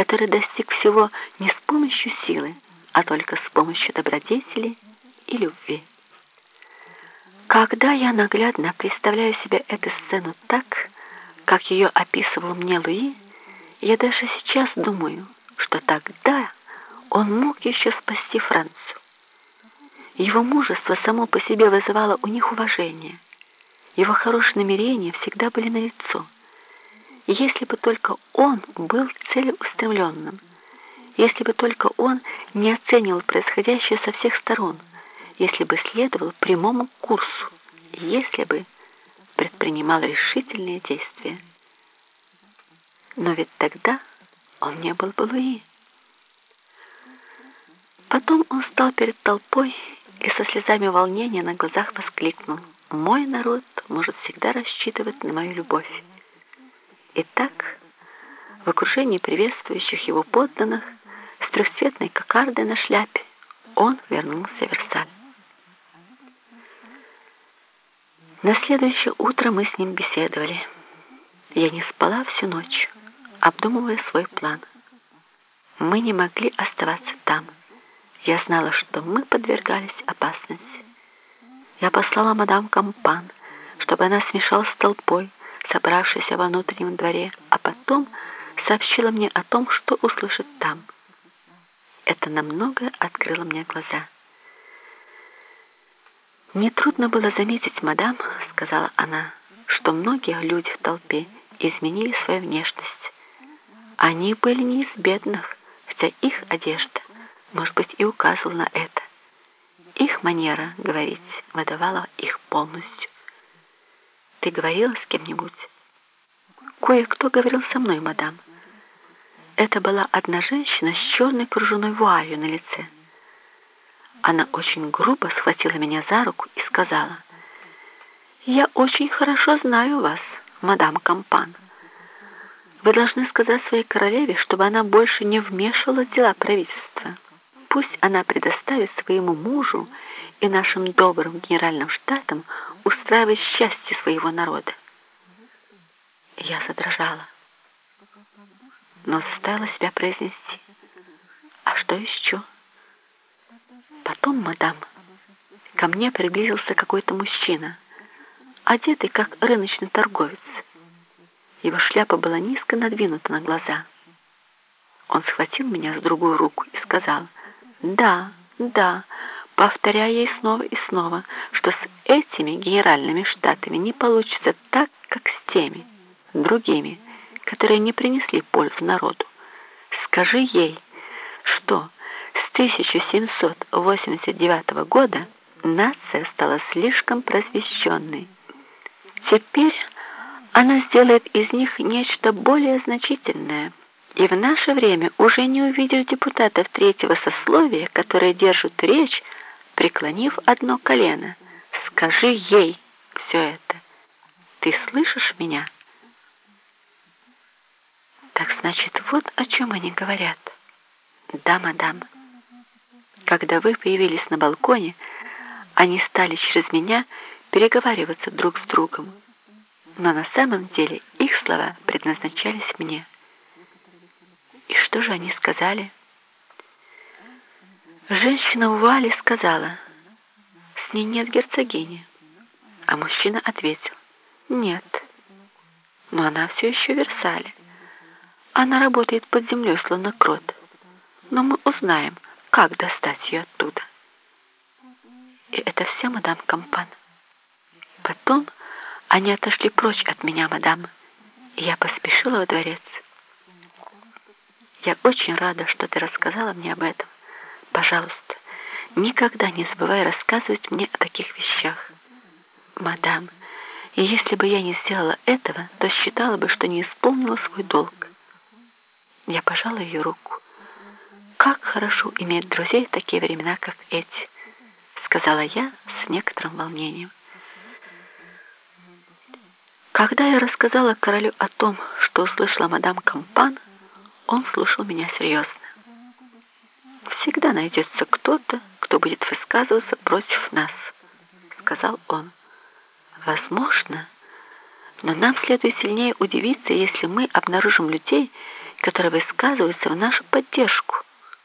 который достиг всего не с помощью силы, а только с помощью добродетели и любви. Когда я наглядно представляю себе эту сцену так, как ее описывал мне Луи, я даже сейчас думаю, что тогда он мог еще спасти Францию. Его мужество само по себе вызывало у них уважение. Его хорошие намерения всегда были налицо. Если бы только он был целеустремленным, если бы только он не оценивал происходящее со всех сторон, если бы следовал прямому курсу, если бы предпринимал решительные действия. Но ведь тогда он не был бы Луи. Потом он стал перед толпой и со слезами волнения на глазах воскликнул. «Мой народ может всегда рассчитывать на мою любовь». И так, в окружении приветствующих его подданных, с трехцветной кокардой на шляпе, он вернулся в Версаль. На следующее утро мы с ним беседовали. Я не спала всю ночь, обдумывая свой план. Мы не могли оставаться там. Я знала, что мы подвергались опасности. Я послала мадам Кампан, чтобы она смешалась с толпой, собравшейся во внутреннем дворе, а потом сообщила мне о том, что услышит там. Это намного открыло мне глаза. «Нетрудно было заметить, мадам, — сказала она, — что многие люди в толпе изменили свою внешность. Они были не из бедных, хотя их одежда может быть, и указывал на это. Их манера говорить выдавала их полностью. Ты говорила с кем-нибудь? Кое-кто говорил со мной, мадам. Это была одна женщина с черной кружевной вуалью на лице. Она очень грубо схватила меня за руку и сказала, «Я очень хорошо знаю вас, мадам Кампан. Вы должны сказать своей королеве, чтобы она больше не вмешивалась в дела правительства». Пусть она предоставит своему мужу и нашим добрым генеральным штатам устраивать счастье своего народа. Я задрожала, но заставила себя произнести. А что еще? Потом, мадам, ко мне приблизился какой-то мужчина, одетый как рыночный торговец. Его шляпа была низко надвинута на глаза. Он схватил меня с другой руку и сказал — да, да, повторяя ей снова и снова, что с этими генеральными штатами не получится так, как с теми, другими, которые не принесли пользу народу. Скажи ей, что с 1789 года нация стала слишком просвещенной. Теперь она сделает из них нечто более значительное – и в наше время уже не увидишь депутатов третьего сословия, которые держат речь, преклонив одно колено. Скажи ей все это. Ты слышишь меня? Так значит, вот о чем они говорят. Да, мадам. Когда вы появились на балконе, они стали через меня переговариваться друг с другом. Но на самом деле их слова предназначались мне. И что же они сказали? Женщина в Вале сказала, с ней нет герцогини. А мужчина ответил, нет. Но она все еще в Версале. Она работает под землей, словно крот. Но мы узнаем, как достать ее оттуда. И это все, мадам Кампан. Потом они отошли прочь от меня, мадам, и я поспешила во дворец. Я очень рада, что ты рассказала мне об этом. Пожалуйста, никогда не забывай рассказывать мне о таких вещах. Мадам, и если бы я не сделала этого, то считала бы, что не исполнила свой долг. Я пожала ее руку. Как хорошо иметь друзей в такие времена, как эти, сказала я с некоторым волнением. Когда я рассказала королю о том, что услышала мадам Кампан, он слушал меня серьезно. «Всегда найдется кто-то, кто будет высказываться против нас», — сказал он. «Возможно, но нам следует сильнее удивиться, если мы обнаружим людей, которые высказываются в нашу поддержку.